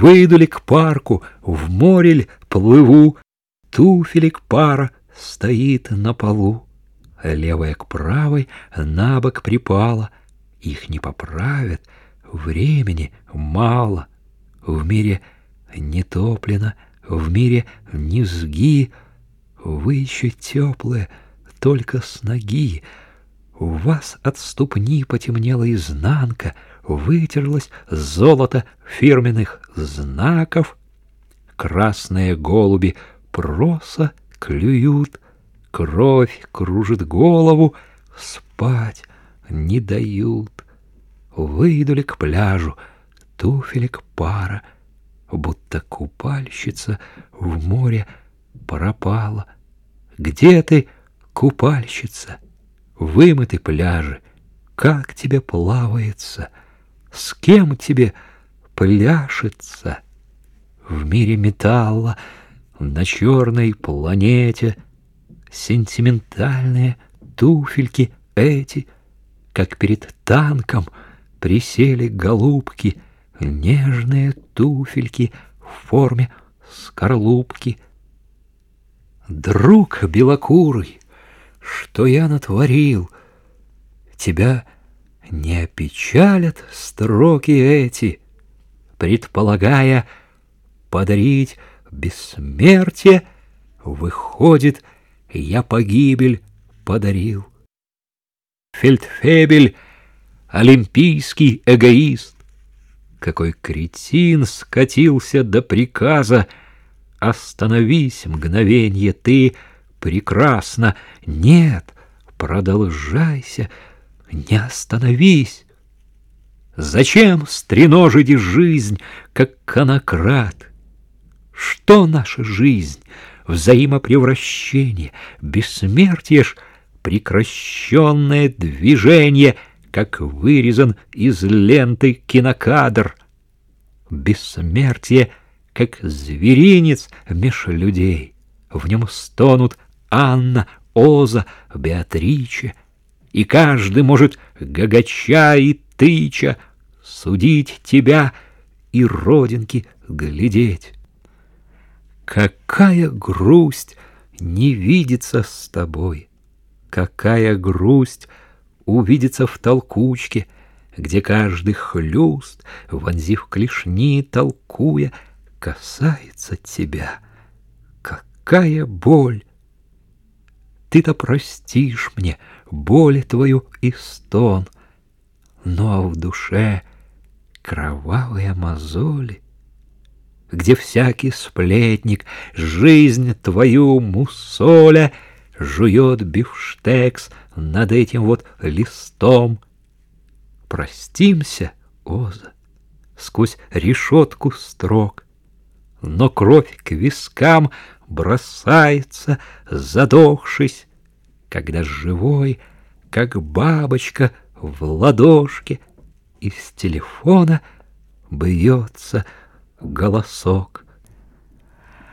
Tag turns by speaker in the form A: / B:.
A: Выйду ли к парку, в море ль плыву, Туфелек пара стоит на полу. Левая к правой на бок припала, Их не поправят, времени мало. В мире не топлено, в мире низги, Вы еще теплые, только с ноги. У вас от ступни потемнела изнанка, Вытерлось золото фирменных знаков. Красные голуби проса клюют, Кровь кружит голову, спать не дают. Выйду ли к пляжу, туфелек пара, Будто купальщица в море пропала. Где ты, купальщица? Вымыты пляжи, как тебе плавается, С кем тебе пляшется? В мире металла, на черной планете Сентиментальные туфельки эти, Как перед танком присели голубки, Нежные туфельки в форме скорлупки. Друг белокурый, что я натворил? Тебя не опечалят строки эти, предполагая подарить бессмертие, выходит, я погибель подарил. Фельдфебель — олимпийский эгоист. Какой кретин скатился до приказа Остановись мгновенье ты — прекрасно. Нет, продолжайся, не остановись. Зачем стреножить жизнь, как конократ? Что наша жизнь? Взаимопревращение, бессмертие ж, прекращенное движение, как вырезан из ленты кинокадр. Бессмертие, как зверинец меж людей, в нем стонут Анна, Оза, Беатриче, и каждый может, гагача и тыча, судить тебя и родинки глядеть. Какая грусть не видится с тобой, какая грусть увидится в толкучке, где каждый хлюст, вонзив клешни, толкуя, касается тебя. Какая боль ты-то простишь мне боль твою и стон, но в душе кровавые мозоли, где всякий сплетник жизнь твою мусоля жует бифштекс над этим вот листом. Простимся, Оза, сквозь решетку строк, но кровь к вискам бросается, задохшись, когда живой, как бабочка в ладошке, из телефона бьется голосок.